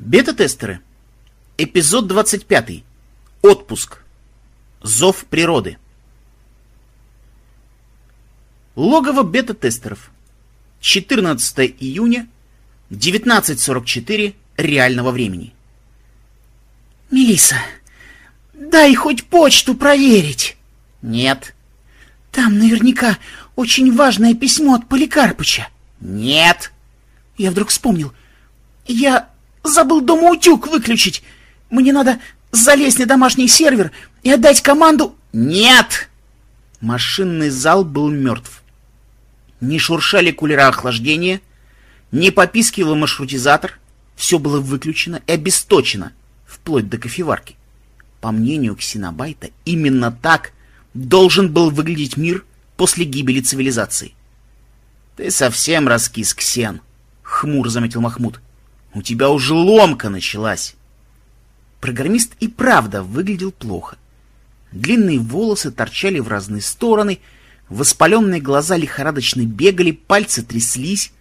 Бета-тестеры. Эпизод 25. Отпуск. Зов природы. Логово бета-тестеров. 14 июня, 19.44 реального времени. Мелиса, дай хоть почту проверить. Нет. Там наверняка очень важное письмо от Поликарпыча. Нет. Я вдруг вспомнил. Я забыл дома утюг выключить. Мне надо залезть на домашний сервер и отдать команду... Нет! Машинный зал был мертв. Не шуршали кулера охлаждения, не попискивал маршрутизатор. Все было выключено и обесточено, вплоть до кофеварки. По мнению Ксенобайта, именно так должен был выглядеть мир после гибели цивилизации. — Ты совсем раскис, Ксен, — хмуро заметил Махмуд. — У тебя уже ломка началась. Программист и правда выглядел плохо. Длинные волосы торчали в разные стороны, воспаленные глаза лихорадочно бегали, пальцы тряслись.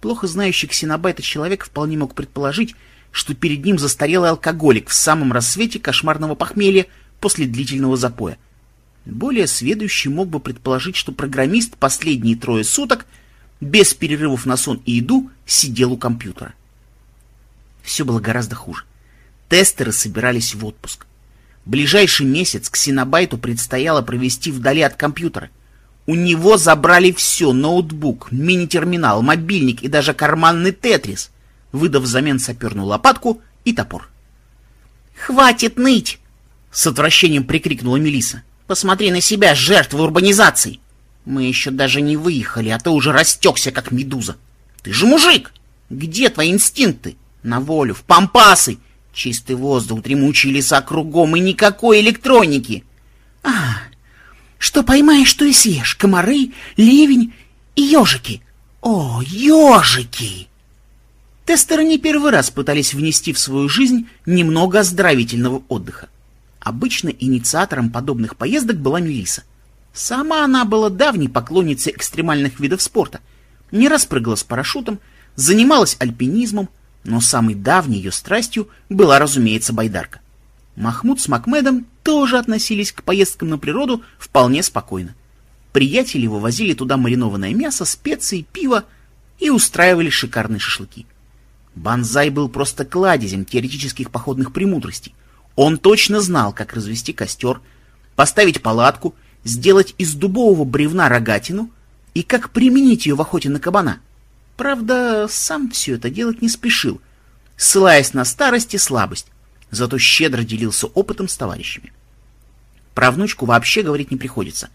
Плохо знающий ксенобайта человек вполне мог предположить, что перед ним застарелый алкоголик в самом рассвете кошмарного похмелья после длительного запоя. Более сведущий мог бы предположить, что программист последние трое суток без перерывов на сон и еду сидел у компьютера. Все было гораздо хуже. Тестеры собирались в отпуск. Ближайший месяц Ксенобайту предстояло провести вдали от компьютера. У него забрали все — ноутбук, мини-терминал, мобильник и даже карманный тетрис, выдав взамен саперную лопатку и топор. «Хватит ныть!» — с отвращением прикрикнула Мелиса. «Посмотри на себя, жертва урбанизации! Мы еще даже не выехали, а ты уже растекся, как медуза! Ты же мужик! Где твои инстинкты? На волю, в пампасы! Чистый воздух, дремучие леса кругом и никакой электроники. А, что поймаешь, то и съешь. Комары, ливень и ежики. О, ежики! Тестеры не первый раз пытались внести в свою жизнь немного оздоровительного отдыха. Обычно инициатором подобных поездок была Мелиса. Сама она была давней поклонницей экстремальных видов спорта. Не раз прыгала с парашютом, занималась альпинизмом, но самой давней ее страстью была, разумеется, байдарка. Махмуд с Макмедом тоже относились к поездкам на природу вполне спокойно. Приятели вывозили туда маринованное мясо, специи, пиво и устраивали шикарные шашлыки. Банзай был просто кладезем теоретических походных премудростей. Он точно знал, как развести костер, поставить палатку, сделать из дубового бревна рогатину и как применить ее в охоте на кабана — Правда, сам все это делать не спешил, ссылаясь на старость и слабость, зато щедро делился опытом с товарищами. Про внучку вообще говорить не приходится.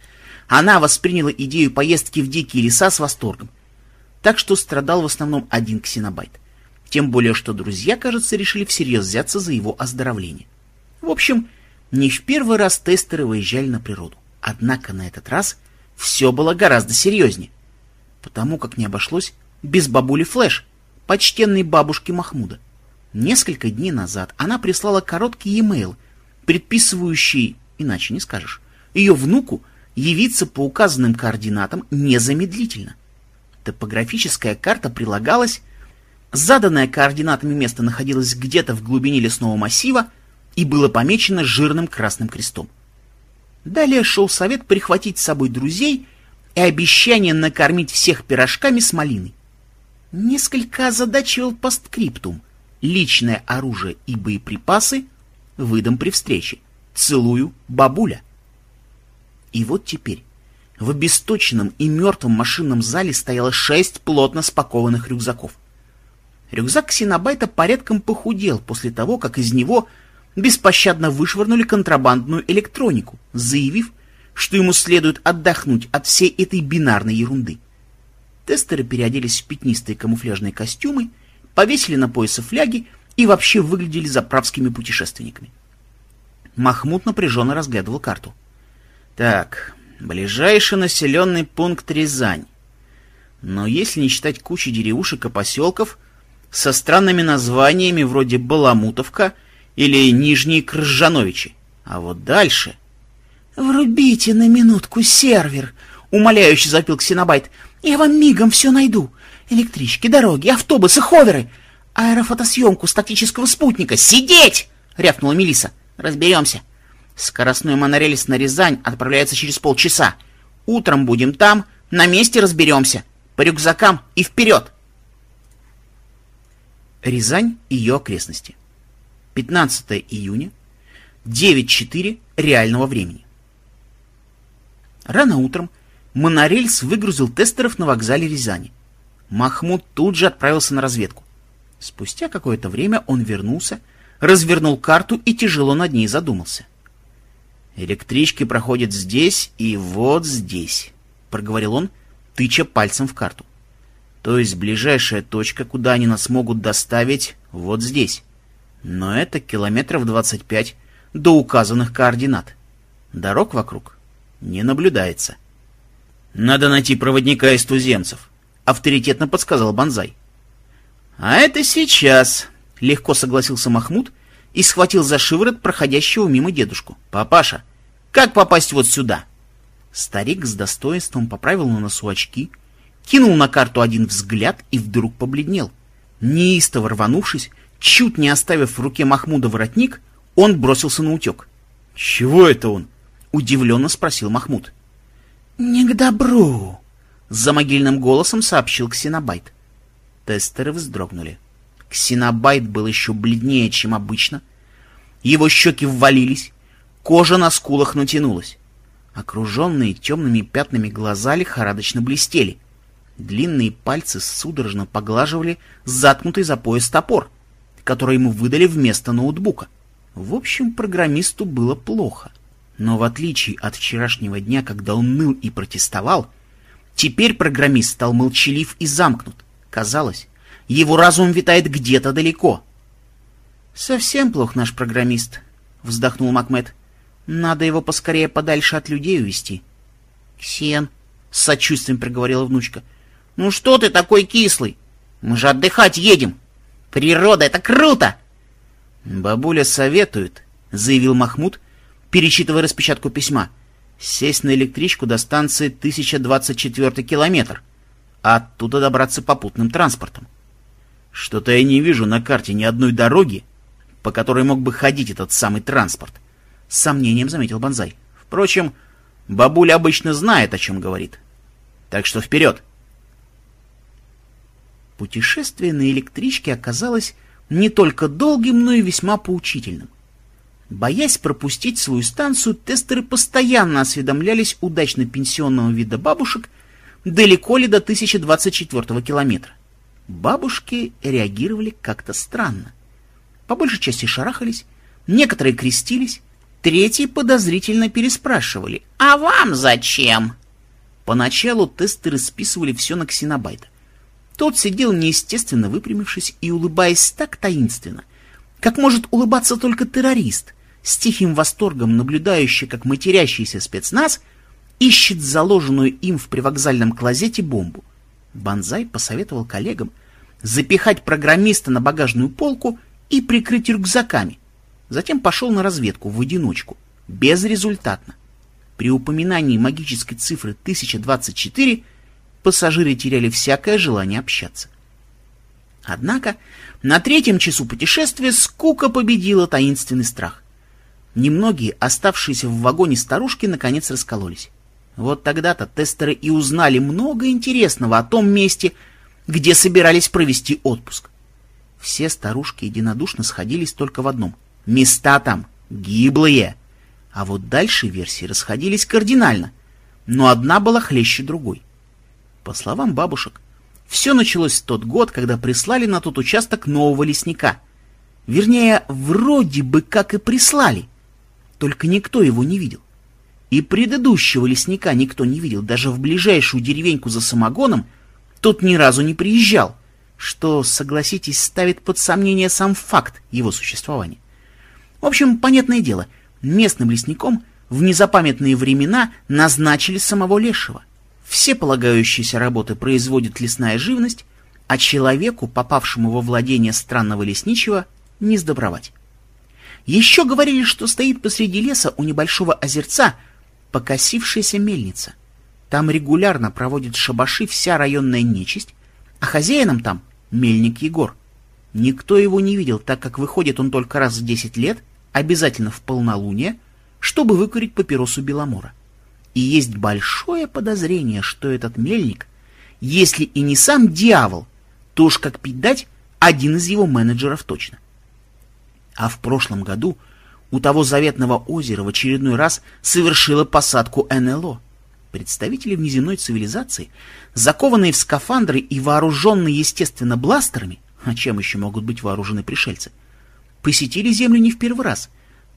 Она восприняла идею поездки в дикие леса с восторгом. Так что страдал в основном один ксенобайт. Тем более, что друзья, кажется, решили всерьез взяться за его оздоровление. В общем, не в первый раз тестеры выезжали на природу. Однако на этот раз все было гораздо серьезнее. Потому как не обошлось без бабули Флэш, почтенной бабушки Махмуда. Несколько дней назад она прислала короткий e-mail, предписывающий, иначе не скажешь, ее внуку явиться по указанным координатам незамедлительно. Топографическая карта прилагалась, заданное координатами место находилось где-то в глубине лесного массива и было помечено жирным красным крестом. Далее шел совет прихватить с собой друзей и обещание накормить всех пирожками с малиной. Несколько озадачивал постскриптум. Личное оружие и боеприпасы выдам при встрече. Целую, бабуля. И вот теперь в обесточенном и мертвом машинном зале стояло шесть плотно спакованных рюкзаков. Рюкзак Синабайта порядком похудел после того, как из него беспощадно вышвырнули контрабандную электронику, заявив, что ему следует отдохнуть от всей этой бинарной ерунды. Тестеры переоделись в пятнистые камуфляжные костюмы, повесили на поясы фляги и вообще выглядели заправскими путешественниками. Махмуд напряженно разглядывал карту. Так, ближайший населенный пункт Рязань. Но если не считать кучи деревушек и поселков со странными названиями вроде Баламутовка или Нижние Крыжановичи. А вот дальше... «Врубите на минутку сервер!» — умоляюще запил Ксенобайт. Я вам мигом все найду. Электрички, дороги, автобусы, ховеры. аэрофотосъемку статического спутника. Сидеть! — рявкнула Мелиса. Разберемся. Скоростной монорельс на Рязань отправляется через полчаса. Утром будем там, на месте разберемся. По рюкзакам и вперед! Рязань и ее окрестности. 15 июня, 9.4 реального времени. Рано утром монорельс выгрузил тестеров на вокзале Рязани. Махмуд тут же отправился на разведку. Спустя какое-то время он вернулся, развернул карту и тяжело над ней задумался. «Электрички проходят здесь и вот здесь», — проговорил он, тыча пальцем в карту. «То есть ближайшая точка, куда они нас могут доставить, вот здесь. Но это километров двадцать пять до указанных координат. Дорог вокруг не наблюдается». «Надо найти проводника из туземцев», — авторитетно подсказал Бонзай. «А это сейчас», — легко согласился Махмуд и схватил за шиворот проходящего мимо дедушку. «Папаша, как попасть вот сюда?» Старик с достоинством поправил на носу очки, кинул на карту один взгляд и вдруг побледнел. Неистово рванувшись, чуть не оставив в руке Махмуда воротник, он бросился на утек. «Чего это он?» — удивленно спросил Махмуд. «Не к добру», — за могильным голосом сообщил Ксенобайт. Тестеры вздрогнули. Ксенобайт был еще бледнее, чем обычно. Его щеки ввалились, кожа на скулах натянулась. Окруженные темными пятнами глаза лихорадочно блестели. Длинные пальцы судорожно поглаживали заткнутый за пояс топор, который ему выдали вместо ноутбука. В общем, программисту было плохо. Но в отличие от вчерашнего дня, когда он ныл и протестовал, теперь программист стал молчалив и замкнут. Казалось, его разум витает где-то далеко. «Совсем плох наш программист», — вздохнул Макмед. «Надо его поскорее подальше от людей увести». «Ксен», — с сочувствием проговорила внучка, — «ну что ты такой кислый? Мы же отдыхать едем. Природа — это круто!» «Бабуля советует», — заявил Махмуд, перечитывая распечатку письма, — «сесть на электричку до станции 1024 километр а оттуда добраться попутным транспортом. Что-то я не вижу на карте ни одной дороги, по которой мог бы ходить этот самый транспорт. С сомнением заметил Бонзай. Впрочем, бабуля обычно знает, о чем говорит. Так что вперед! Путешествие на электричке оказалось не только долгим, но и весьма поучительным. Боясь пропустить свою станцию, тестеры постоянно осведомлялись удачно пенсионного вида бабушек далеко ли до 1024 километра. Бабушки реагировали как-то странно. По большей части шарахались, некоторые крестились, третьи подозрительно переспрашивали «А вам зачем?». Поначалу тестеры списывали все на ксенобайта. Тот сидел неестественно выпрямившись и улыбаясь так таинственно, как может улыбаться только террорист, с тихим восторгом наблюдающий, как матерящийся спецназ — ищет заложенную им в привокзальном клозете бомбу. Банзай посоветовал коллегам запихать программиста на багажную полку и прикрыть рюкзаками. Затем пошел на разведку в одиночку, безрезультатно. При упоминании магической цифры 1024 пассажиры теряли всякое желание общаться. Однако на третьем часу путешествия скука победила таинственный страх. Немногие оставшиеся в вагоне старушки наконец раскололись. Вот тогда-то тестеры и узнали много интересного о том месте, где собирались провести отпуск. Все старушки единодушно сходились только в одном. Места там гиблые. А вот дальше версии расходились кардинально, но одна была хлеще другой. По словам бабушек, все началось в тот год, когда прислали на тот участок нового лесника. Вернее, вроде бы как и прислали, только никто его не видел. И предыдущего лесника никто не видел, даже в ближайшую деревеньку за самогоном тот ни разу не приезжал, что, согласитесь, ставит под сомнение сам факт его существования. В общем, понятное дело, местным лесником в незапамятные времена назначили самого лешего. Все полагающиеся работы производит лесная живность, а человеку, попавшему во владение странного лесничего, не сдобровать. Еще говорили, что стоит посреди леса у небольшого озерца покосившаяся мельница. Там регулярно проводит шабаши вся районная нечисть, а хозяином там мельник Егор. Никто его не видел, так как выходит он только раз в 10 лет, обязательно в полнолуние, чтобы выкурить папиросу Беломора. И есть большое подозрение, что этот мельник, если и не сам дьявол, то уж как пить дать, один из его менеджеров точно. А в прошлом году у того заветного озера в очередной раз совершила посадку НЛО. Представители внеземной цивилизации, закованные в скафандры и вооруженные, естественно, бластерами, а чем еще могут быть вооружены пришельцы, посетили Землю не в первый раз,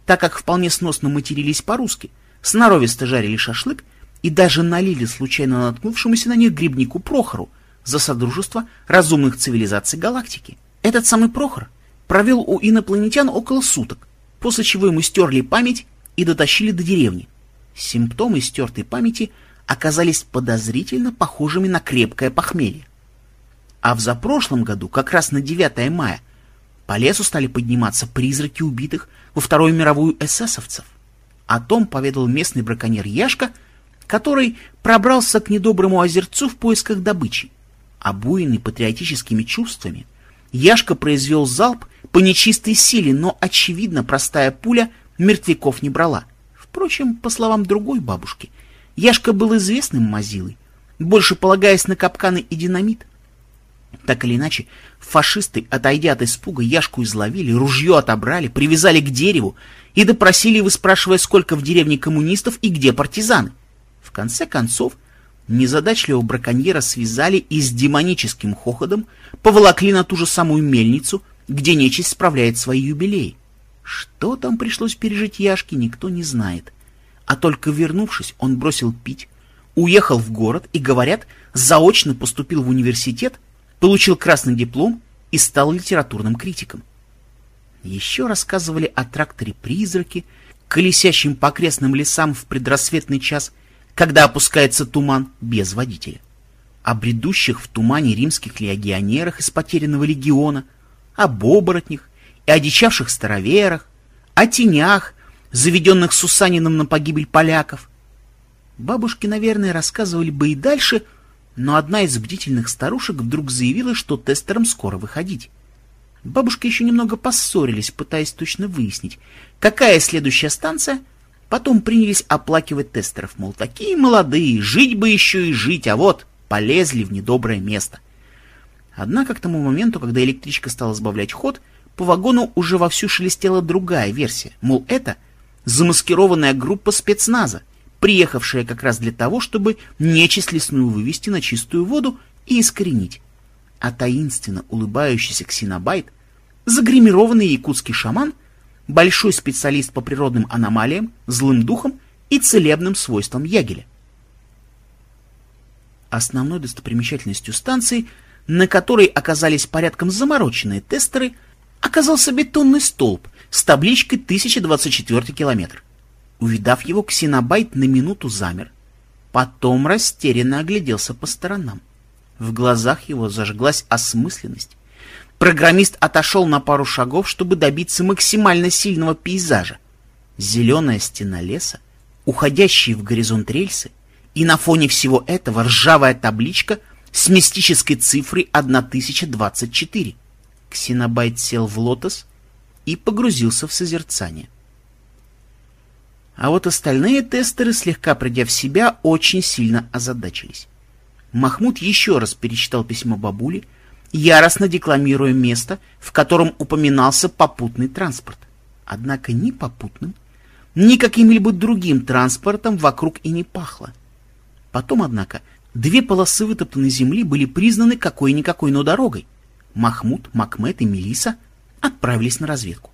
так как вполне сносно матерились по-русски, сноровисто жарили шашлык и даже налили случайно наткнувшемуся на них грибнику Прохору за содружество разумных цивилизаций галактики. Этот самый Прохор провел у инопланетян около суток, после чего ему стерли память и дотащили до деревни. Симптомы стертой памяти оказались подозрительно похожими на крепкое похмелье. А в запрошлом году, как раз на 9 мая, по лесу стали подниматься призраки убитых во Вторую мировую эсэсовцев. О том поведал местный браконьер Яшка, который пробрался к недоброму озерцу в поисках добычи. Обуянный патриотическими чувствами, Яшка произвел залп по нечистой силе, но, очевидно, простая пуля мертвяков не брала. Впрочем, по словам другой бабушки, Яшка был известным мазилой, больше полагаясь на капканы и динамит. Так или иначе, фашисты, отойдя от испуга, Яшку изловили, ружье отобрали, привязали к дереву и допросили его, спрашивая, сколько в деревне коммунистов и где партизаны. В конце концов, незадачливого браконьера связали и с демоническим хоходом поволокли на ту же самую мельницу, где нечисть справляет свои юбилеи. Что там пришлось пережить Яшке, никто не знает. А только вернувшись, он бросил пить, уехал в город и, говорят, заочно поступил в университет, получил красный диплом и стал литературным критиком. Еще рассказывали о тракторе «Призраки», колесящем по окрестным лесам в предрассветный час, когда опускается туман без водителя, о бредущих в тумане римских легионерах из потерянного легиона, об оборотнях и одичавших староверах, о тенях, заведенных Сусанином на погибель поляков. Бабушки, наверное, рассказывали бы и дальше, но одна из бдительных старушек вдруг заявила, что тестерам скоро выходить. Бабушка еще немного поссорились, пытаясь точно выяснить, какая следующая станция. Потом принялись оплакивать тестеров, мол, такие молодые, жить бы еще и жить, а вот полезли в недоброе место. Однако к тому моменту, когда электричка стала сбавлять ход, по вагону уже вовсю шелестела другая версия, мол, это замаскированная группа спецназа, приехавшая как раз для того, чтобы нечисть лесную вывести на чистую воду и искоренить а таинственно улыбающийся ксенобайт, загримированный якутский шаман, большой специалист по природным аномалиям, злым духам и целебным свойствам ягеля. Основной достопримечательностью станции, на которой оказались порядком замороченные тестеры, оказался бетонный столб с табличкой 1024 километр. Увидав его, ксенобайт на минуту замер, потом растерянно огляделся по сторонам. В глазах его зажглась осмысленность. Программист отошел на пару шагов, чтобы добиться максимально сильного пейзажа. Зеленая стена леса, уходящие в горизонт рельсы, и на фоне всего этого ржавая табличка с мистической цифрой 1024. Ксенобайт сел в лотос и погрузился в созерцание. А вот остальные тестеры, слегка придя в себя, очень сильно озадачились. Махмуд еще раз перечитал письмо бабули, яростно декламируя место, в котором упоминался попутный транспорт. Однако ни попутным, ни каким-либо другим транспортом вокруг и не пахло. Потом, однако, две полосы вытоптанной земли были признаны какой-никакой, но дорогой. Махмуд, Макмед и Мелиса отправились на разведку.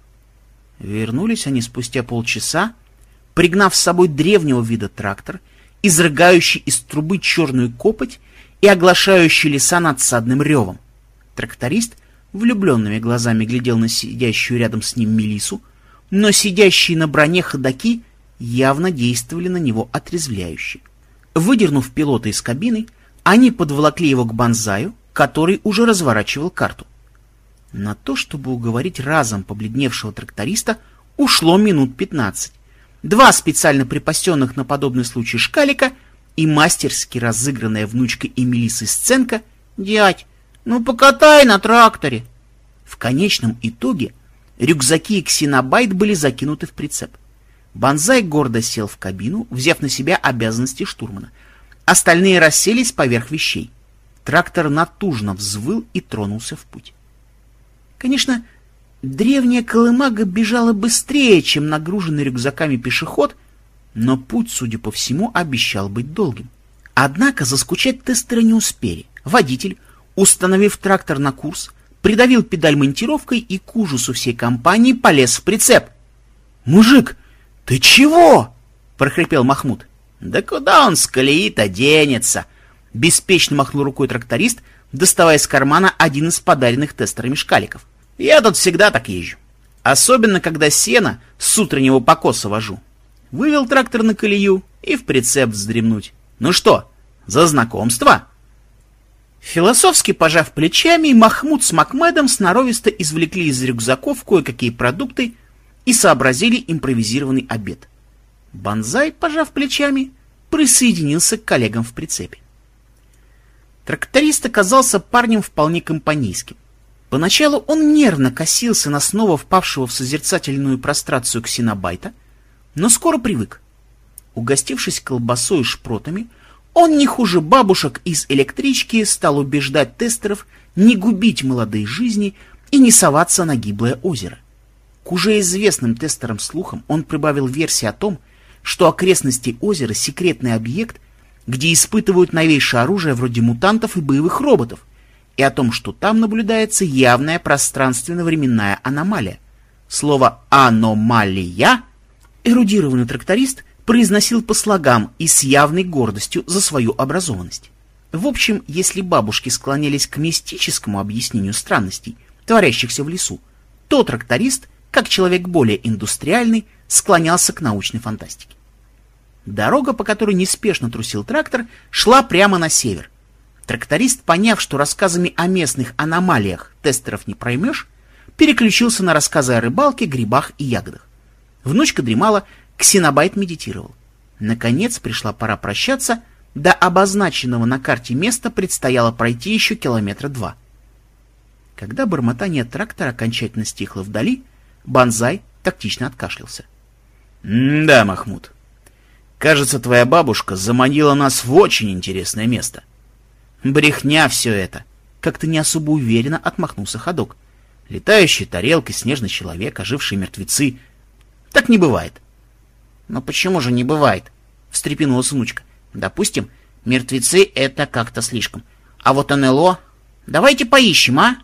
Вернулись они спустя полчаса, пригнав с собой древнего вида трактор — изрыгающий из трубы черную копоть и оглашающий леса надсадным ревом. Тракторист влюбленными глазами глядел на сидящую рядом с ним Мелису, но сидящие на броне ходаки явно действовали на него отрезвляюще. Выдернув пилота из кабины, они подволокли его к Банзаю, который уже разворачивал карту. На то, чтобы уговорить разом побледневшего тракториста, ушло минут пятнадцать, два специально припасенных на подобный случай шкалика и мастерски разыгранная внучкой Эмилисы сценка «Дядь, ну покатай на тракторе!» В конечном итоге рюкзаки и ксенобайт были закинуты в прицеп. Бонзай гордо сел в кабину, взяв на себя обязанности штурмана. Остальные расселись поверх вещей. Трактор натужно взвыл и тронулся в путь. Конечно, древняя колымага бежала быстрее, чем нагруженный рюкзаками пешеход, но путь, судя по всему, обещал быть долгим. Однако заскучать тестеры не успели. Водитель, установив трактор на курс, придавил педаль монтировкой и к ужасу всей компании полез в прицеп. «Мужик, ты чего?» — прохрипел Махмуд. «Да куда он с колеи-то денется?» Беспечно махнул рукой тракторист, доставая из кармана один из подаренных тестерами шкаликов. «Я тут всегда так езжу. Особенно, когда сено с утреннего покоса вожу. Вывел трактор на колею и в прицеп вздремнуть. Ну что, за знакомство?» Философски пожав плечами, Махмуд с Макмедом сноровисто извлекли из рюкзаков кое-какие продукты и сообразили импровизированный обед. Бонзай, пожав плечами, присоединился к коллегам в прицепе. Тракторист оказался парнем вполне компанейским. Поначалу он нервно косился на снова впавшего в созерцательную прострацию ксенобайта, но скоро привык. Угостившись колбасой и шпротами, он не хуже бабушек из электрички стал убеждать тестеров не губить молодые жизни и не соваться на гиблое озеро. К уже известным тестерам слухам он прибавил версии о том, что окрестности озера — секретный объект, где испытывают новейшее оружие вроде мутантов и боевых роботов, и о том, что там наблюдается явная пространственно-временная аномалия. Слово «аномалия» эрудированный тракторист произносил по слогам и с явной гордостью за свою образованность. В общем, если бабушки склонялись к мистическому объяснению странностей, творящихся в лесу, то тракторист, как человек более индустриальный, склонялся к научной фантастике. Дорога, по которой неспешно трусил трактор, шла прямо на север. Тракторист, поняв, что рассказами о местных аномалиях тестеров не проймешь, переключился на рассказы о рыбалке, грибах и ягодах. Внучка дремала, Ксенобайт медитировал. Наконец пришла пора прощаться, до обозначенного на карте места предстояло пройти еще километра два. Когда бормотание трактора окончательно стихло вдали, Банзай тактично откашлялся. — Да, Махмуд, кажется, твоя бабушка заманила нас в очень интересное место. — Брехня все это! — как-то не особо уверенно отмахнулся ходок. Летающие тарелки, снежный человек, ожившие мертвецы. Так не бывает. «Но почему же не бывает?» — встрепенулась внучка. «Допустим, мертвецы — это как-то слишком. А вот НЛО... Давайте поищем, а?»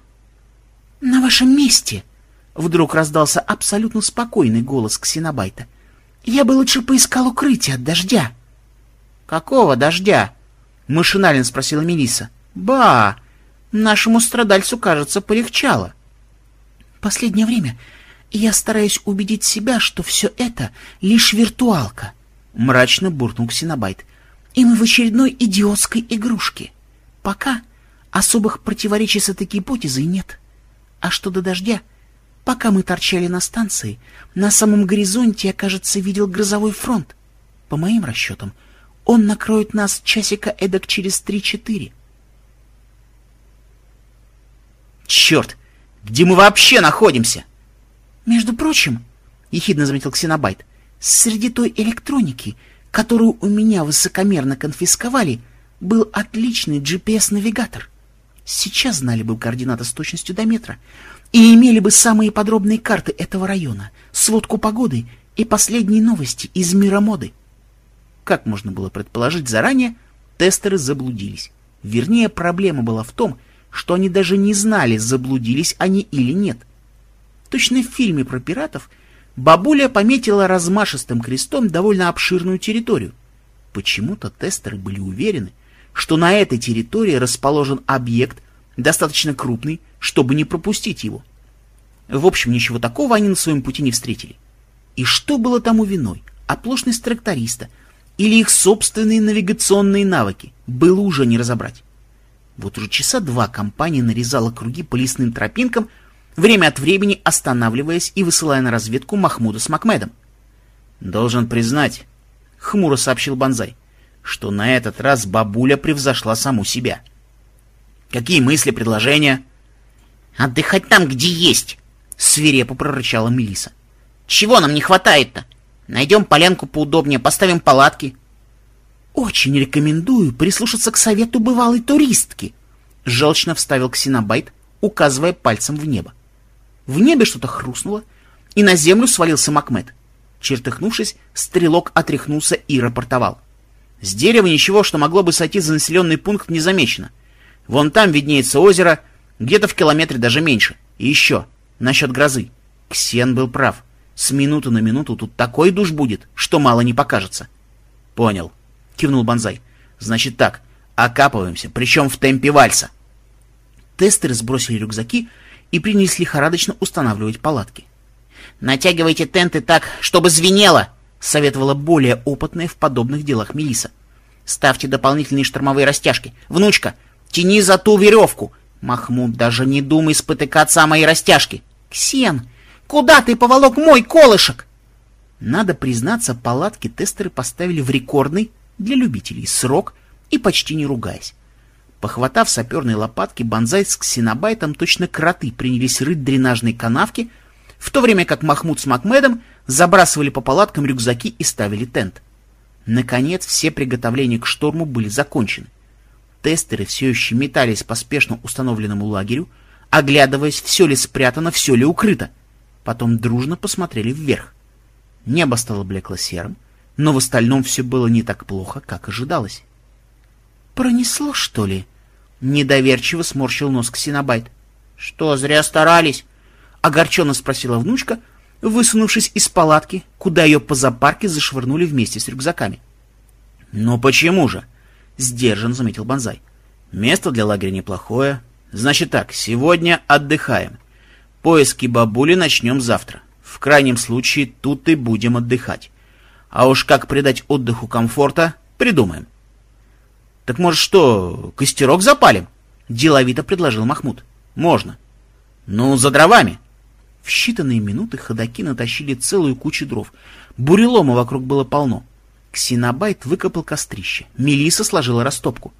«На вашем месте!» — вдруг раздался абсолютно спокойный голос Ксенобайта. «Я бы лучше поискал укрытие от дождя». «Какого дождя?» — машинально спросила Мелисса. «Ба! Нашему страдальцу, кажется, полегчало». «Последнее время я стараюсь убедить себя, что все это лишь виртуалка, — мрачно буркнул Ксенобайт. И мы в очередной идиотской игрушке. Пока особых противоречий с этой гипотезой нет. А что до дождя? Пока мы торчали на станции, на самом горизонте я, кажется, видел грозовой фронт. По моим расчетам, он накроет нас часика эдак через три-четыре. Черт! Где мы вообще находимся? Между прочим, — ехидно заметил Ксенобайт, — среди той электроники, которую у меня высокомерно конфисковали, был отличный GPS-навигатор. Сейчас знали бы координаты с точностью до метра и имели бы самые подробные карты этого района, сводку погоды и последние новости из мира моды. Как можно было предположить заранее, тестеры заблудились. Вернее, проблема была в том, что они даже не знали, заблудились они или нет. Точно в фильме про пиратов бабуля пометила размашистым крестом довольно обширную территорию. Почему-то тестеры были уверены, что на этой территории расположен объект, достаточно крупный, чтобы не пропустить его. В общем, ничего такого они на своем пути не встретили. И что было тому виной? Оплошность тракториста или их собственные навигационные навыки было уже не разобрать. Вот уже часа два компания нарезала круги по лесным тропинкам, время от времени останавливаясь и высылая на разведку Махмуда с Макмедом. «Должен признать», — хмуро сообщил Бонзай, что на этот раз бабуля превзошла саму себя. «Какие мысли, предложения?» «Отдыхать там, где есть!» — свирепо прорычала Мелиса. «Чего нам не хватает-то? Найдем полянку поудобнее, поставим палатки». «Очень рекомендую прислушаться к совету бывалой туристки», — желчно вставил Ксенобайт, указывая пальцем в небо. В небе что-то хрустнуло, и на землю свалился Макмед. Чертыхнувшись, стрелок отряхнулся и рапортовал. С дерева ничего, что могло бы сойти за населенный пункт, не замечено. Вон там виднеется озеро, где-то в километре даже меньше. И еще, насчет грозы. Ксен был прав. С минуты на минуту тут такой душ будет, что мало не покажется. — Понял, — кивнул Бонзай. — Значит так, окапываемся, причем в темпе вальса. Тестеры сбросили рюкзаки и принялись лихорадочно устанавливать палатки. «Натягивайте тенты так, чтобы звенело!» — советовала более опытная в подобных делах Мелиса. «Ставьте дополнительные штормовые растяжки. Внучка, тяни за ту веревку. Махмуд, даже не думай спотыкаться о моей растяжке. Ксен, куда ты поволок мой колышек?» Надо признаться, палатки тестеры поставили в рекордный для любителей срок и почти не ругаясь. Похватав саперные лопатки, Бонзай с ксенобайтом точно кроты принялись рыть дренажные канавки, в то время как Махмуд с Макмедом забрасывали по палаткам рюкзаки и ставили тент. Наконец, все приготовления к шторму были закончены. Тестеры все еще метались по спешно установленному лагерю, оглядываясь, все ли спрятано, все ли укрыто. Потом дружно посмотрели вверх. Небо стало блекло-серым, но в остальном все было не так плохо, как ожидалось. «Пронесло, что ли?» — недоверчиво сморщил нос Ксенобайт. «Что, зря старались?» — огорченно спросила внучка, высунувшись из палатки, куда ее по зоопарке зашвырнули вместе с рюкзаками. «Ну почему же?» — сдержан заметил Бонзай. «Место для лагеря неплохое. Значит так, сегодня отдыхаем. Поиски бабули начнем завтра. В крайнем случае тут и будем отдыхать. А уж как придать отдыху комфорта, придумаем». «Так может что, костерок запалим?» — деловито предложил Махмуд. «Можно». «Ну, за дровами», в считанные минуты ходаки натащили целую кучу дров. Бурелома вокруг было полно. Ксенобайт выкопал кострище. Мелиса сложила растопку.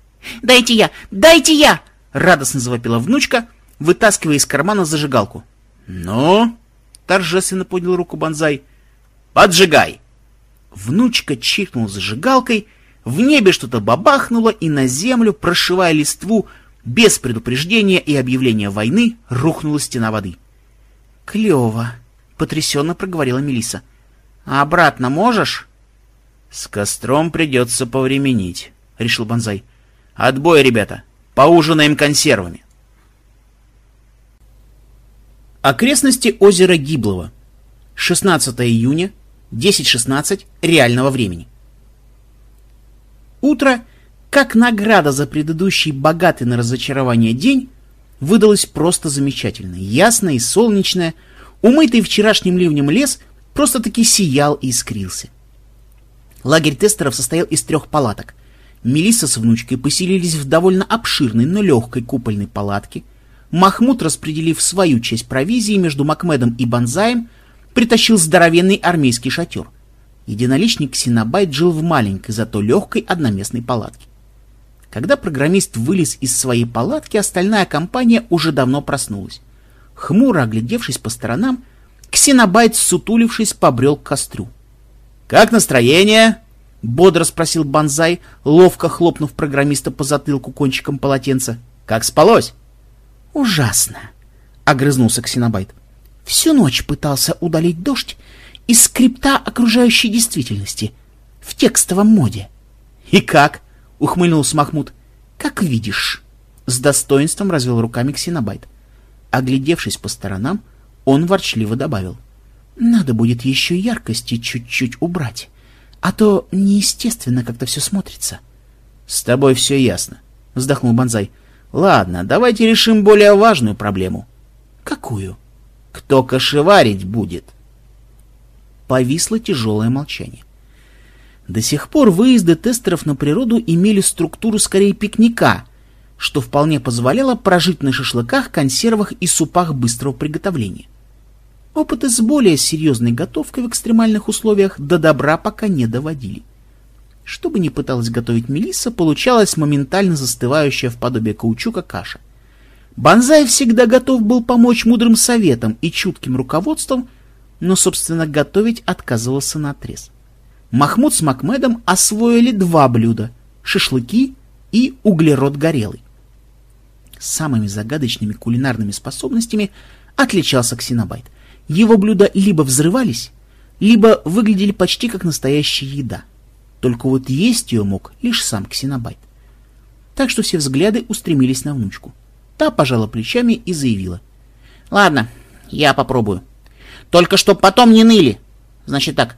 «Дайте я! Дайте я!» — радостно завопила внучка, вытаскивая из кармана зажигалку. «Ну?» — торжественно поднял руку Бонзай. «Поджигай!» Внучка чиркнула зажигалкой, в небе что-то бабахнуло, и на землю, прошивая листву, без предупреждения и объявления войны, рухнула стена воды. «Клево!» — потрясенно проговорила Мелиса. «А обратно можешь?» «С костром придется повременить», — решил Бонзай. «Отбой, ребята! Поужинаем консервами!» Окрестности озера Гиблова. 16 июня, 10.16 реального времени. Утро, как награда за предыдущий богатый на разочарование день, выдалось просто замечательно. Ясное и солнечное, умытый вчерашним ливнем лес просто-таки сиял и искрился. Лагерь тестеров состоял из трех палаток. Мелисса с внучкой поселились в довольно обширной, но легкой купольной палатке. Махмуд, распределив свою часть провизии между Макмедом и Бонзаем, притащил здоровенный армейский шатер. Единоличник Синабайт жил в маленькой, зато легкой одноместной палатке. Когда программист вылез из своей палатки, остальная компания уже давно проснулась. Хмуро оглядевшись по сторонам, Ксенобайт, сутулившись, побрел к кострю. «Как настроение?» — бодро спросил Бонзай, ловко хлопнув программиста по затылку кончиком полотенца. «Как спалось?» «Ужасно!» — огрызнулся Ксенобайт. «Всю ночь пытался удалить дождь из скрипта окружающей действительности в текстовом моде». «И как?» — ухмыльнулся Махмуд. «Как видишь», — с достоинством развел руками Ксенобайт. Оглядевшись по сторонам, он ворчливо добавил. «Надо будет еще яркости чуть-чуть убрать, а то неестественно как-то все смотрится». «С тобой все ясно», — вздохнул Бонзай. «Ладно, давайте решим более важную проблему». «Какую?» «Кто кошеварить будет?» Повисло тяжелое молчание. До сих пор выезды тестеров на природу имели структуру скорее пикника, что вполне позволяло прожить на шашлыках, консервах и супах быстрого приготовления. Опыты с более серьезной готовкой в экстремальных условиях до добра пока не доводили. Что бы ни пыталась готовить Мелисса, получалась моментально застывающая в подобие каучука каша. Банзай всегда готов был помочь мудрым советом и чутким руководством, но, собственно, готовить отказывался наотрез. Махмуд с Макмедом освоили два блюда — шашлыки и углерод горелый. Самыми загадочными кулинарными способностями отличался Ксенобайт. Его блюда либо взрывались, либо выглядели почти как настоящая еда. Только вот есть ее мог лишь сам Ксенобайт. Так что все взгляды устремились на внучку. Та пожала плечами и заявила. «Ладно, я попробую. Только чтоб потом не ныли. Значит так,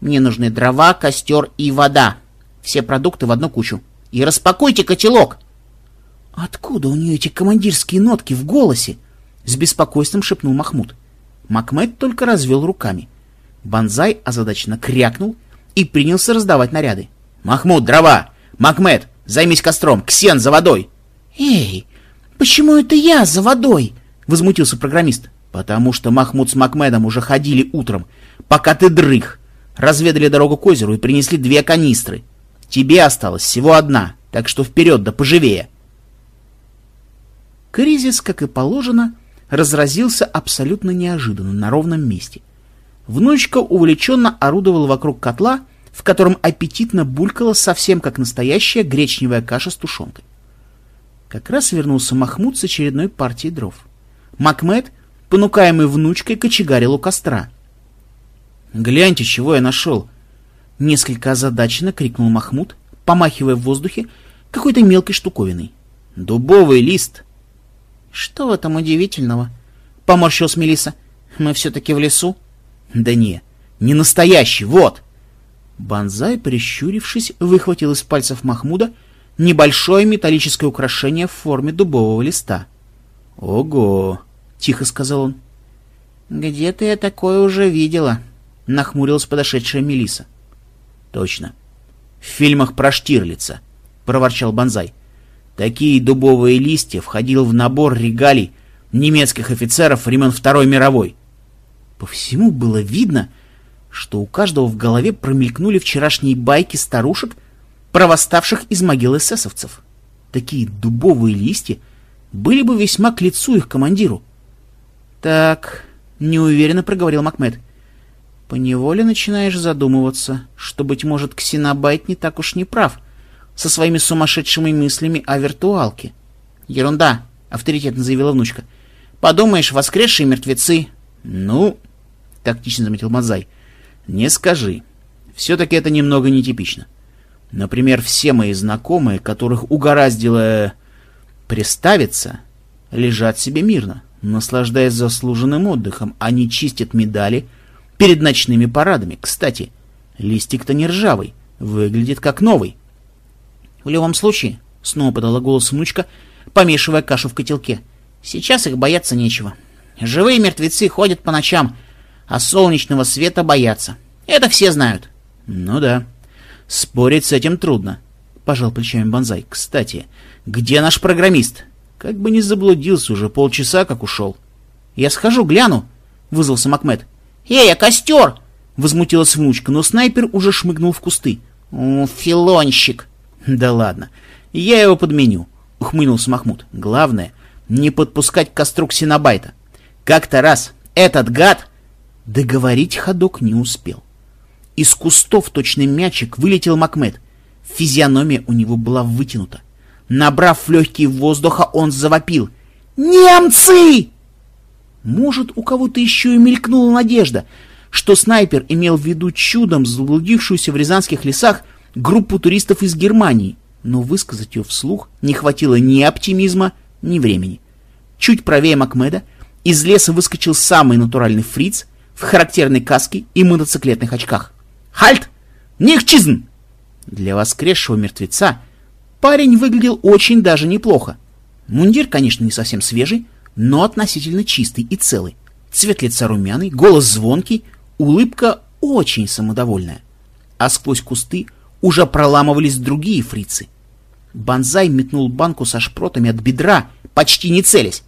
мне нужны дрова, костер и вода. Все продукты в одну кучу. И распакуйте котелок!» «Откуда у нее эти командирские нотки в голосе?» — с беспокойством шепнул Махмуд. Макмед только развел руками. Банзай озадаченно крякнул и принялся раздавать наряды. «Махмуд, дрова! Макмед, займись костром! Ксен, за водой!» «Эй, почему это я за водой?» — возмутился программист. «Потому что Махмуд с Макмедом уже ходили утром, пока ты дрых. Разведали дорогу к озеру и принесли две канистры. Тебе осталась всего одна, так что вперед да поживее!» Кризис, как и положено, разразился абсолютно неожиданно, на ровном месте — Внучка увлеченно орудовала вокруг котла, в котором аппетитно булькала совсем как настоящая гречневая каша с тушенкой. Как раз вернулся Махмуд с очередной партией дров. Макмед, понукаемый внучкой, кочегарил у костра. «Гляньте, чего я нашел!» Несколько озадаченно крикнул Махмуд, помахивая в воздухе какой-то мелкой штуковиной. «Дубовый лист!» «Что в этом удивительного?» — поморщилась Мелиса. «Мы все-таки в лесу». Да не, не настоящий, вот. Банзай, прищурившись, выхватил из пальцев Махмуда небольшое металлическое украшение в форме дубового листа. «Ого!» — тихо сказал он. «Где-то я такое уже видела», — нахмурилась подошедшая Мелиса. «Точно. В фильмах про Штирлица», — проворчал Банзай. «Такие дубовые листья входил в набор регалий немецких офицеров времен Второй мировой. По всему было видно, что у каждого в голове промелькнули вчерашние байки старушек, провоставших из могил эсэсовцев. Такие дубовые листья были бы весьма к лицу их командиру. «Так», — неуверенно проговорил Макмед, — «поневоле начинаешь задумываться, что, быть может, Ксенобайт не так уж не прав со своими сумасшедшими мыслями о виртуалке». «Ерунда», — авторитетно заявила внучка. «Подумаешь, воскресшие мертвецы». «Ну, — тактично заметил Мазай. «Не скажи. Все-таки это немного нетипично. Например, все мои знакомые, которых угораздило приставиться, лежат себе мирно, наслаждаясь заслуженным отдыхом. Они чистят медали перед ночными парадами. Кстати, листик-то не ржавый, выглядит как новый». «В любом случае», — снова подала голос внучка, помешивая кашу в котелке, — «сейчас их бояться нечего. Живые мертвецы ходят по ночам, — а солнечного света боятся. Это все знают. Ну да. Спорить с этим трудно. Пожал плечами Бонзай. Кстати, где наш программист? Как бы не заблудился уже полчаса, как ушел. Я схожу, гляну, вызвался Макмед. Эй, а костер! Возмутилась внучка, но снайпер уже шмыгнул в кусты. Филонщик! Да ладно, я его подменю, ухмыльнулся Махмуд. Главное, не подпускать к костру ксенобайта. Как-то раз этот гад Договорить ходок не успел. Из кустов точный мячик вылетел Макмед. Физиономия у него была вытянута. Набрав легкий воздуха, он завопил. «Немцы!» Может, у кого-то еще и мелькнула надежда, что снайпер имел в виду чудом заблудившуюся в рязанских лесах группу туристов из Германии, но высказать ее вслух не хватило ни оптимизма, ни времени. Чуть правее Макмеда из леса выскочил самый натуральный фриц в характерной каске и мотоциклетных очках. «Хальт! Нихчизн!» Для воскресшего мертвеца парень выглядел очень даже неплохо. Мундир, конечно, не совсем свежий, но относительно чистый и целый. Цвет лица румяный, голос звонкий, улыбка очень самодовольная. А сквозь кусты уже проламывались другие фрицы. Банзай метнул банку со шпротами от бедра, почти не целясь,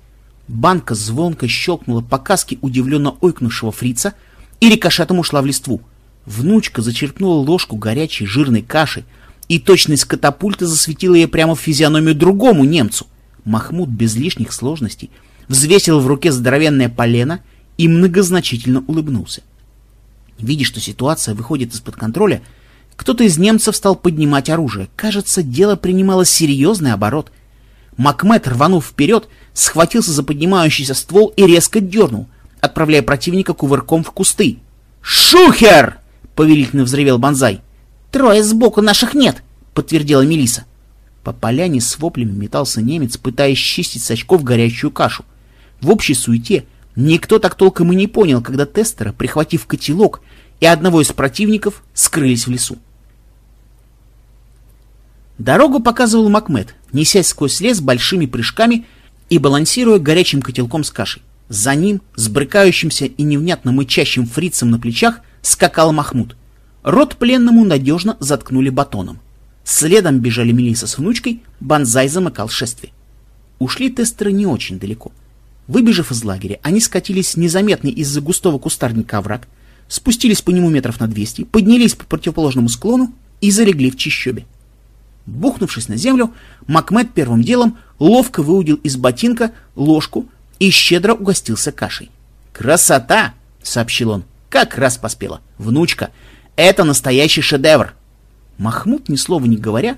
Банка звонко щелкнула по каске удивленно ойкнувшего фрица и рикошетом ушла в листву. Внучка зачерпнула ложку горячей жирной каши, и точность катапульты засветила ей прямо в физиономию другому немцу. Махмуд без лишних сложностей взвесил в руке здоровенное полено и многозначительно улыбнулся. Видя, что ситуация выходит из-под контроля, кто-то из немцев стал поднимать оружие. Кажется, дело принимало серьезный оборот. Макмед, рванув вперед, схватился за поднимающийся ствол и резко дернул, отправляя противника кувырком в кусты. «Шухер!» — повелительно взревел Бонзай. «Трое сбоку наших нет!» — подтвердила Мелиса. По поляне с воплями метался немец, пытаясь чистить с очков горячую кашу. В общей суете никто так толком и не понял, когда тестера, прихватив котелок и одного из противников, скрылись в лесу. Дорогу показывал Макмед, несясь сквозь лес большими прыжками и балансируя горячим котелком с кашей. За ним, с брыкающимся и невнятно мычащим фрицем на плечах, скакал Махмуд. Рот пленному надежно заткнули батоном. Следом бежали Мелиса с внучкой, Банзай замыкал шествие. Ушли тестеры не очень далеко. Выбежав из лагеря, они скатились незаметно из-за густого кустарника овраг, спустились по нему метров на 200, поднялись по противоположному склону и залегли в чищобе. Бухнувшись на землю, Макмед первым делом ловко выудил из ботинка ложку и щедро угостился кашей. «Красота!» — сообщил он. «Как раз поспела. Внучка, это настоящий шедевр!» Махмуд, ни слова не говоря,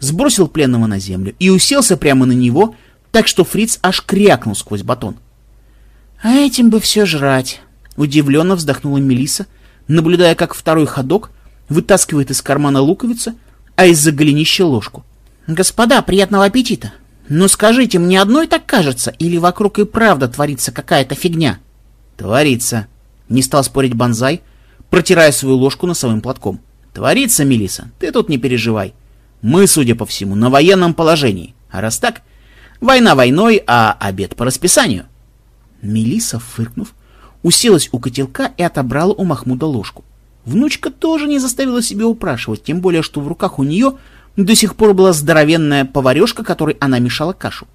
сбросил пленного на землю и уселся прямо на него, так что фриц аж крякнул сквозь батон. «А этим бы все жрать!» — удивленно вздохнула Мелиса, наблюдая, как второй ходок вытаскивает из кармана луковица — а из-за голенища ложку. «Господа, приятного аппетита! Но скажите, мне одной так кажется, или вокруг и правда творится какая-то фигня?» «Творится», — не стал спорить Бонзай, протирая свою ложку носовым платком. «Творится, Мелиса, ты тут не переживай. Мы, судя по всему, на военном положении. А раз так, война войной, а обед по расписанию». Мелиса, фыркнув, уселась у котелка и отобрала у Махмуда ложку. Внучка тоже не заставила себя упрашивать, тем более, что в руках у нее до сих пор была здоровенная поварешка, которой она мешала кашу.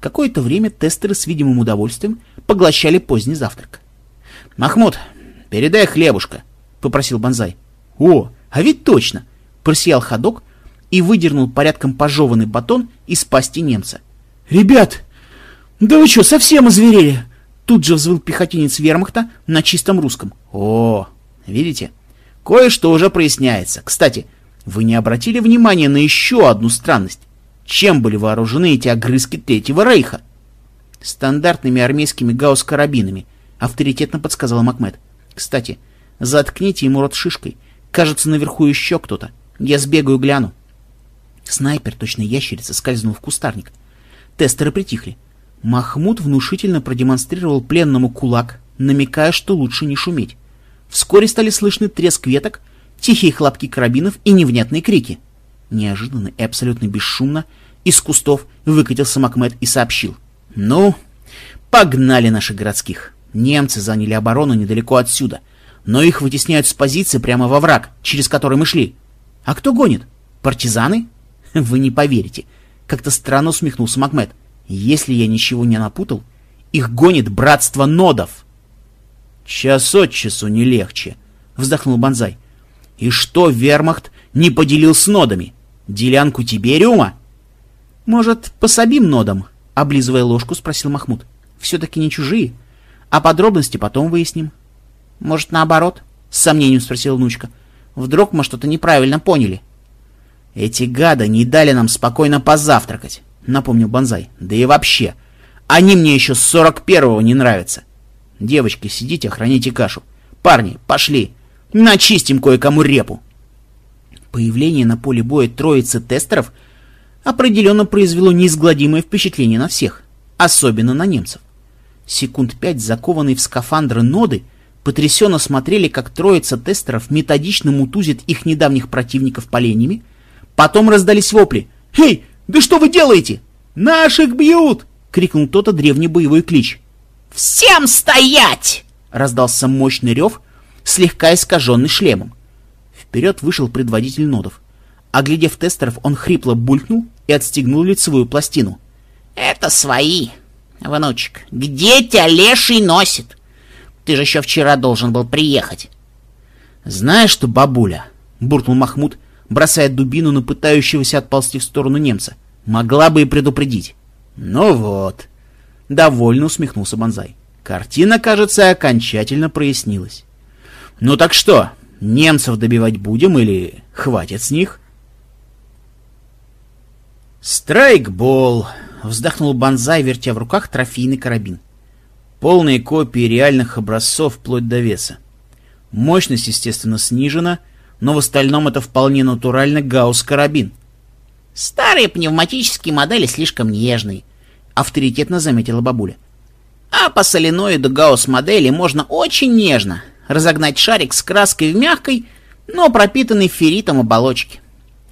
Какое-то время тестеры с видимым удовольствием поглощали поздний завтрак. — Махмуд, передай хлебушка, — попросил Бонзай. — О, а ведь точно! — просиял ходок и выдернул порядком пожеванный батон из пасти немца. — Ребят, да вы что, совсем озверели? Тут же взвыл пехотинец вермахта на чистом русском. — О, видите? — Кое-что уже проясняется. Кстати, вы не обратили внимания на еще одну странность? Чем были вооружены эти огрызки Третьего Рейха? Стандартными армейскими гаусс-карабинами, авторитетно подсказал Макмед. Кстати, заткните ему рот шишкой. Кажется, наверху еще кто-то. Я сбегаю гляну. Снайпер, точно ящерица, скользнул в кустарник. Тестеры притихли. Махмуд внушительно продемонстрировал пленному кулак, намекая, что лучше не шуметь. Вскоре стали слышны треск веток, тихие хлопки карабинов и невнятные крики. Неожиданно и абсолютно бесшумно из кустов выкатился Макмед и сообщил. «Ну, погнали наших городских. Немцы заняли оборону недалеко отсюда, но их вытесняют с позиции прямо во враг, через который мы шли. А кто гонит? Партизаны? Вы не поверите. Как-то странно усмехнулся Макмед. Если я ничего не напутал, их гонит братство нодов». Час от часу не легче, вздохнул Бонзай. И что вермахт не поделил с нодами? Делянку Тибериума? Может, пособим нодам? Облизывая ложку, спросил Махмуд. Все-таки не чужие. А подробности потом выясним. Может, наоборот? С сомнением спросила внучка. Вдруг мы что-то неправильно поняли. Эти гады не дали нам спокойно позавтракать, напомнил Бонзай. Да и вообще, они мне еще с сорок первого не нравятся. Девочки, сидите, охраняйте кашу. Парни, пошли. Начистим кое-кому репу. Появление на поле боя троицы тестеров определенно произвело неизгладимое впечатление на всех, особенно на немцев. Секунд пять закованные в скафандры ноды потрясенно смотрели, как троица тестеров методично мутузит их недавних противников поленьями, потом раздались вопли. «Эй, да что вы делаете? Наших бьют!» — крикнул кто-то древний боевой клич. «Всем стоять!» — раздался мощный рев, слегка искаженный шлемом. Вперед вышел предводитель нодов. Оглядев тестеров, он хрипло булькнул и отстегнул лицевую пластину. «Это свои. Внучек, где тебя леший носит? Ты же еще вчера должен был приехать». «Знаешь что, бабуля?» — буркнул Махмуд, бросая дубину на пытающегося отползти в сторону немца. «Могла бы и предупредить. Ну вот. Довольно усмехнулся Бонзай. Картина, кажется, окончательно прояснилась. Ну так что, немцев добивать будем или хватит с них? Страйкбол, вздохнул Бонзай, вертя в руках трофейный карабин. Полные копии реальных образцов вплоть до веса. Мощность, естественно, снижена, но в остальном это вполне натурально гаусс-карабин. Старые пневматические модели слишком нежные, авторитетно заметила бабуля. А по соленоиду гаусс-модели можно очень нежно разогнать шарик с краской в мягкой, но пропитанной ферритом оболочке.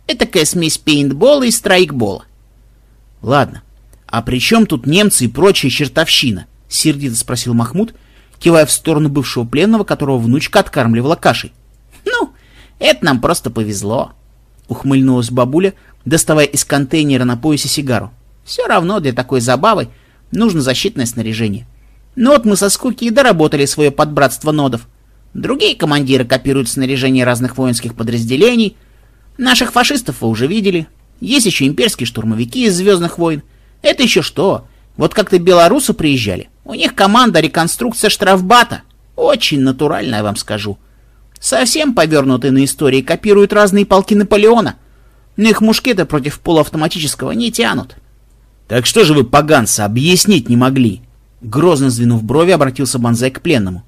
Этакая смесь пейнтбола и страйкбола. Ладно, а при чем тут немцы и прочая чертовщина? Сердито спросил Махмуд, кивая в сторону бывшего пленного, которого внучка откармливала кашей. Ну, это нам просто повезло, ухмыльнулась бабуля, доставая из контейнера на поясе сигару. Все равно для такой забавы нужно защитное снаряжение. Ну вот мы со скуки и доработали свое подбратство нодов. Другие командиры копируют снаряжение разных воинских подразделений. Наших фашистов вы уже видели. Есть еще имперские штурмовики из «Звездных войн». Это еще что? Вот как-то белорусы приезжали. У них команда реконструкция штрафбата. Очень натуральная, вам скажу. Совсем повернутые на истории копируют разные полки Наполеона. Но их мушкеты против полуавтоматического не тянут. Так что же вы, поганцы, объяснить не могли? Грозно сдвинув брови, обратился Бонзай к пленному.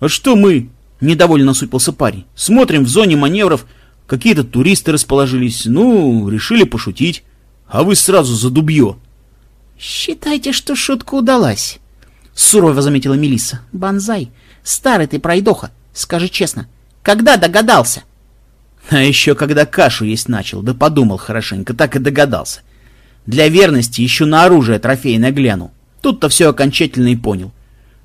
А что мы? Недовольно насупился парень. Смотрим в зоне маневров, какие-то туристы расположились, ну, решили пошутить. А вы сразу за дубье. Считайте, что шутка удалась. Сурово заметила Мелисса. Бонзай, старый ты пройдоха, скажи честно, когда догадался? А еще когда кашу есть начал, да подумал хорошенько, так и догадался. Для верности еще на оружие трофейное глянул. Тут-то все окончательно и понял.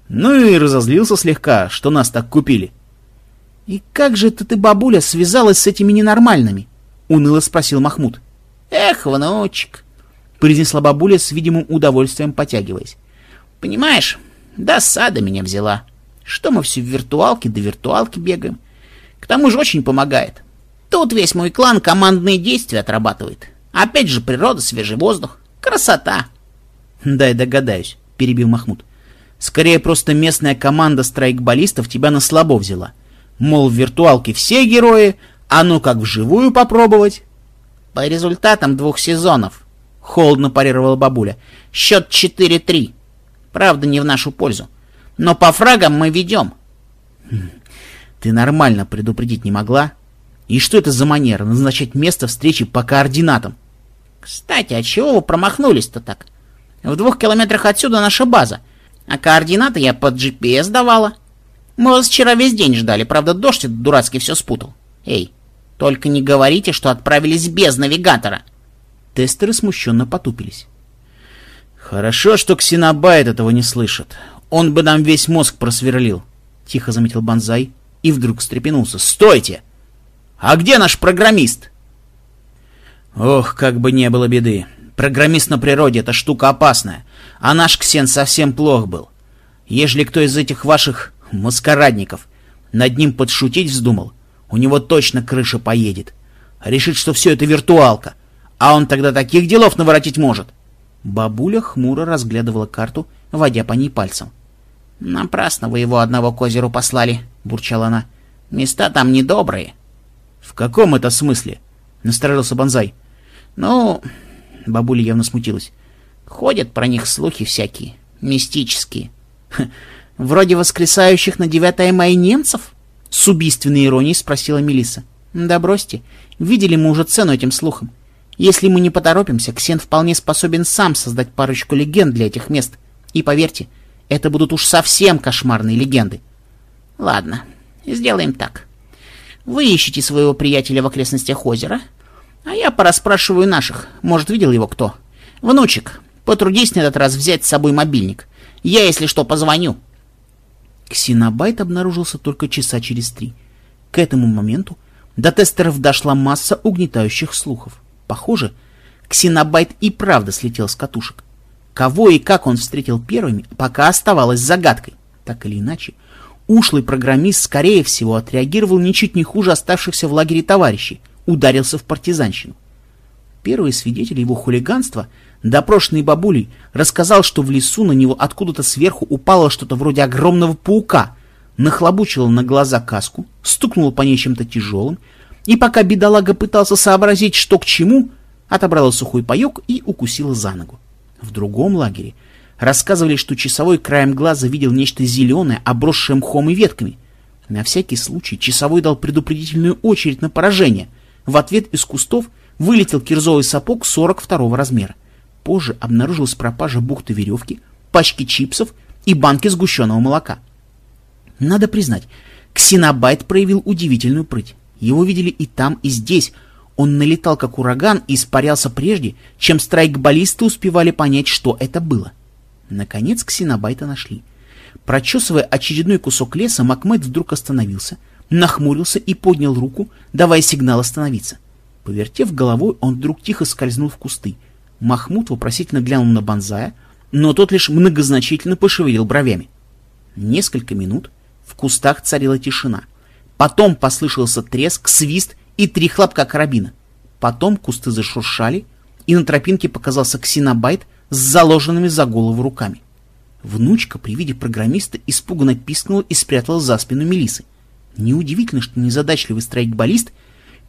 Ну и разозлился слегка, что нас так купили. — И как же ты, ты, бабуля, связалась с этими ненормальными? — уныло спросил Махмуд. — Эх, внучек, — произнесла бабуля с видимым удовольствием потягиваясь. — Понимаешь, досада меня взяла. Что мы все в виртуалке до да виртуалки бегаем? К тому же очень помогает. Тут весь мой клан командные действия отрабатывает. Опять же природа, свежий воздух. Красота. Дай догадаюсь, перебил Махмуд. Скорее просто местная команда страйкболистов тебя на слабо взяла. Мол, в виртуалке все герои, а ну как вживую попробовать? По результатам двух сезонов, холодно парировала бабуля. Счет 4-3. Правда, не в нашу пользу. Но по фрагам мы ведем. Ты нормально предупредить не могла? И что это за манера назначать место встречи по координатам? Кстати, а чего вы промахнулись-то так? В двух километрах отсюда наша база, а координаты я под GPS давала. Мы вас вчера весь день ждали, правда дождь этот дурацкий все спутал. Эй, только не говорите, что отправились без навигатора. Тестеры смущенно потупились. Хорошо, что Ксенобайт этого не слышит. Он бы нам весь мозг просверлил, — тихо заметил Бонзай и вдруг встрепенулся. Стойте! А где наш программист? Ох, как бы не было беды. Программист на природе — это штука опасная, а наш Ксен совсем плох был. Ежели кто из этих ваших маскарадников над ним подшутить вздумал, у него точно крыша поедет. Решит, что все это виртуалка, а он тогда таких делов наворотить может. Бабуля хмуро разглядывала карту, водя по ней пальцем. «Напрасно вы его одного к озеру послали», — бурчала она. «Места там недобрые». «В каком это смысле?» — насторожился Бонзай. Ну, бабуля явно смутилась. Ходят про них слухи всякие, мистические. Вроде воскресающих на 9 мая немцев? С убийственной иронией спросила Мелиса. Да бросьте, видели мы уже цену этим слухам. Если мы не поторопимся, Ксен вполне способен сам создать парочку легенд для этих мест. И поверьте, это будут уж совсем кошмарные легенды. Ладно, сделаем так. Вы ищете своего приятеля в окрестностях озера, а я пораспрашиваю наших. Может, видел его кто? Внучек, потрудись на этот раз взять с собой мобильник. Я, если что, позвоню. Ксенобайт обнаружился только часа через три. К этому моменту до тестеров дошла масса угнетающих слухов. Похоже, Ксенобайт и правда слетел с катушек. Кого и как он встретил первыми, пока оставалось загадкой. Так или иначе, ушлый программист, скорее всего, отреагировал ничуть не хуже оставшихся в лагере товарищей — ударился в партизанщину. Первый свидетель его хулиганства, допрошенный бабулей, рассказал, что в лесу на него откуда-то сверху упало что-то вроде огромного паука, нахлобучило на глаза каску, стукнуло по ней чем-то тяжелым, и пока бедолага пытался сообразить, что к чему, отобрала сухой паек и укусила за ногу. В другом лагере рассказывали, что часовой краем глаза видел нечто зеленое, обросшее мхом и ветками. На всякий случай часовой дал предупредительную очередь на поражение. В ответ из кустов вылетел кирзовый сапог 42 размера. Позже обнаружилась пропажа бухты веревки, пачки чипсов и банки сгущенного молока. Надо признать, Ксенобайт проявил удивительную прыть. Его видели и там, и здесь. Он налетал как ураган и испарялся прежде, чем страйкболисты успевали понять, что это было. Наконец Ксенобайта нашли. Прочесывая очередной кусок леса, Макмед вдруг остановился, нахмурился и поднял руку, давая сигнал остановиться. Повертев головой, он вдруг тихо скользнул в кусты. Махмуд вопросительно глянул на Бонзая, но тот лишь многозначительно пошевелил бровями. Несколько минут в кустах царила тишина. Потом послышался треск, свист и три хлопка карабина. Потом кусты зашуршали, и на тропинке показался ксенобайт с заложенными за голову руками. Внучка при виде программиста испуганно пискнула и спрятала за спину Мелисы. Неудивительно, что незадачливый страйкболист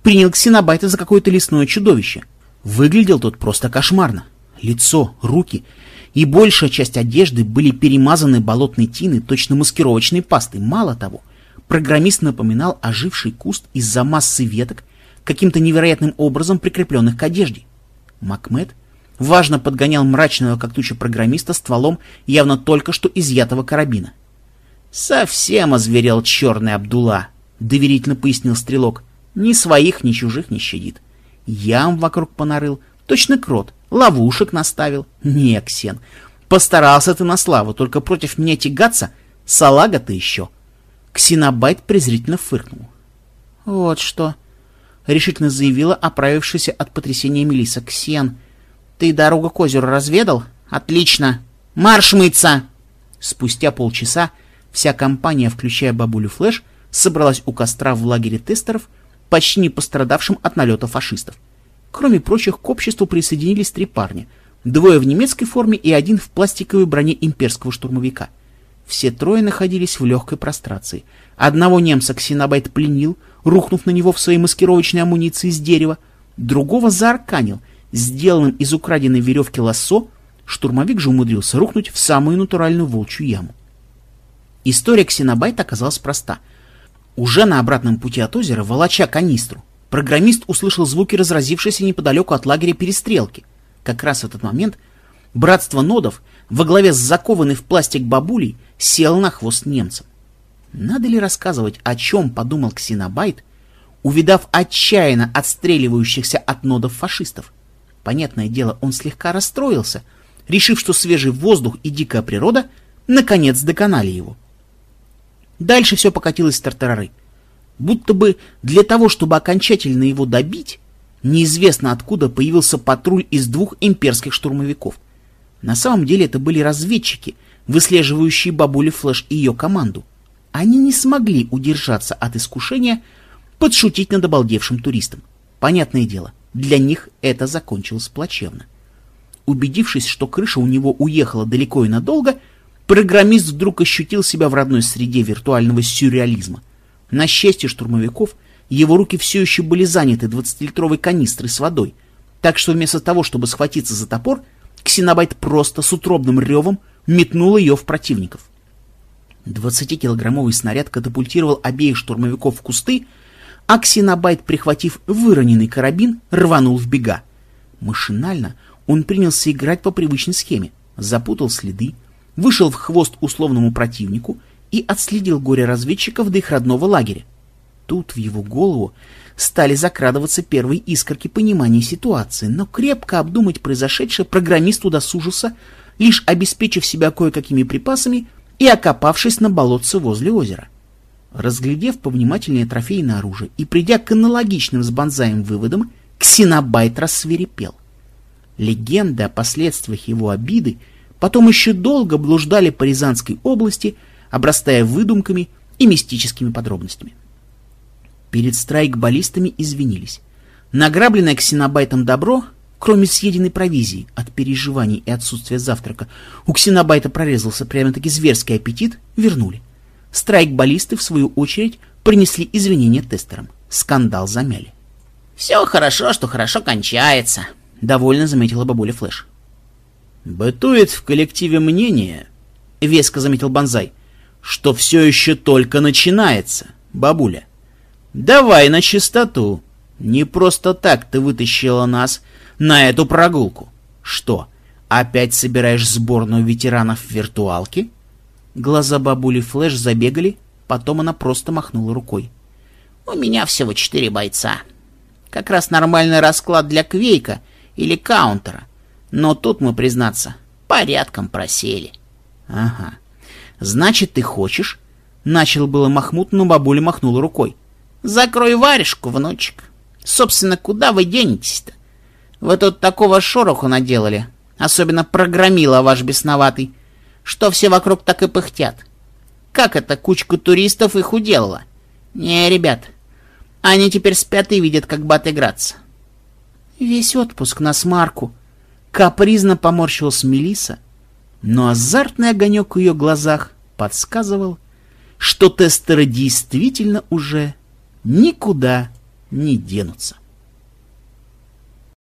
принял ксенобайта за какое-то лесное чудовище. Выглядел тот просто кошмарно. Лицо, руки и большая часть одежды были перемазаны болотной тиной, точно маскировочной пастой. Мало того — Программист напоминал оживший куст из-за массы веток, каким-то невероятным образом прикрепленных к одежде. Макмед важно подгонял мрачного как туча программиста стволом явно только что изъятого карабина. «Совсем озверел черный Абдула», — доверительно пояснил стрелок. «Ни своих, ни чужих не щадит. Ям вокруг понарыл, точно крот, ловушек наставил. Не, Ксен, постарался ты на славу, только против меня тягаться, салага ты еще». Ксенобайт презрительно фыркнул. «Вот что!» — решительно заявила оправившаяся от потрясения Мелиса Ксен. «Ты дорогу к озеру разведал? Отлично! Марш мыться!» Спустя полчаса вся компания, включая бабулю Флэш, собралась у костра в лагере тестеров, почти не пострадавшим от налета фашистов. Кроме прочих, к обществу присоединились три парня, двое в немецкой форме и один в пластиковой броне имперского штурмовика — все трое находились в легкой прострации. Одного немца Ксенобайт пленил, рухнув на него в своей маскировочной амуниции из дерева, другого заарканил, сделанным из украденной веревки лассо, штурмовик же умудрился рухнуть в самую натуральную волчью яму. История Ксенобайта оказалась проста. Уже на обратном пути от озера, волоча канистру, программист услышал звуки разразившейся неподалеку от лагеря перестрелки. Как раз в этот момент братство нодов во главе с закованной в пластик бабулей сел на хвост немцам. Надо ли рассказывать, о чем подумал Ксенобайт, увидав отчаянно отстреливающихся от нодов фашистов? Понятное дело, он слегка расстроился, решив, что свежий воздух и дикая природа наконец доконали его. Дальше все покатилось в тартарары. Будто бы для того, чтобы окончательно его добить, неизвестно откуда появился патруль из двух имперских штурмовиков. На самом деле это были разведчики, выслеживающие бабули Флэш и ее команду. Они не смогли удержаться от искушения подшутить над обалдевшим туристом. Понятное дело, для них это закончилось плачевно. Убедившись, что крыша у него уехала далеко и надолго, программист вдруг ощутил себя в родной среде виртуального сюрреализма. На счастье штурмовиков, его руки все еще были заняты 20-литровой канистрой с водой, так что вместо того, чтобы схватиться за топор, Ксенобайт просто с утробным ревом метнул ее в противников. Двадцатикилограммовый снаряд катапультировал обеих штурмовиков в кусты, а Ксенобайт, прихватив выроненный карабин, рванул в бега. Машинально он принялся играть по привычной схеме, запутал следы, вышел в хвост условному противнику и отследил горе-разведчиков до их родного лагеря. Тут в его голову стали закрадываться первые искорки понимания ситуации, но крепко обдумать произошедшее программист удосужился, лишь обеспечив себя кое-какими припасами и окопавшись на болотце возле озера. Разглядев повнимательнее трофейное оружие и придя к аналогичным с Бонзаем выводам, Ксенобайт рассверепел. Легенды о последствиях его обиды потом еще долго блуждали по Рязанской области, обрастая выдумками и мистическими подробностями. Перед страйкболистами извинились. Награбленное ксенобайтом добро Кроме съеденной провизии от переживаний и отсутствия завтрака, у Ксенобайта прорезался прямо-таки зверский аппетит, вернули. Страйк-баллисты, в свою очередь, принесли извинения тестерам. Скандал замяли. «Все хорошо, что хорошо кончается», — довольно заметила бабуля Флэш. «Бытует в коллективе мнение», — веско заметил Бонзай, — «что все еще только начинается, бабуля. Давай на чистоту. Не просто так ты вытащила нас на эту прогулку. Что, опять собираешь сборную ветеранов в виртуалке?» Глаза бабули Флэш забегали, потом она просто махнула рукой. «У меня всего четыре бойца. Как раз нормальный расклад для Квейка или Каунтера. Но тут мы, признаться, порядком просели». «Ага. Значит, ты хочешь?» Начал было Махмуд, но бабуля махнула рукой. «Закрой варежку, внучек. Собственно, куда вы денетесь-то? Вы тут такого шороху наделали, особенно программила ваш бесноватый, что все вокруг так и пыхтят. Как это кучку туристов их уделала? Не, ребят, они теперь спят и видят, как бы отыграться. Весь отпуск на смарку. Капризно поморщилась Мелиса, но азартный огонек в ее глазах подсказывал, что тестеры действительно уже никуда не денутся.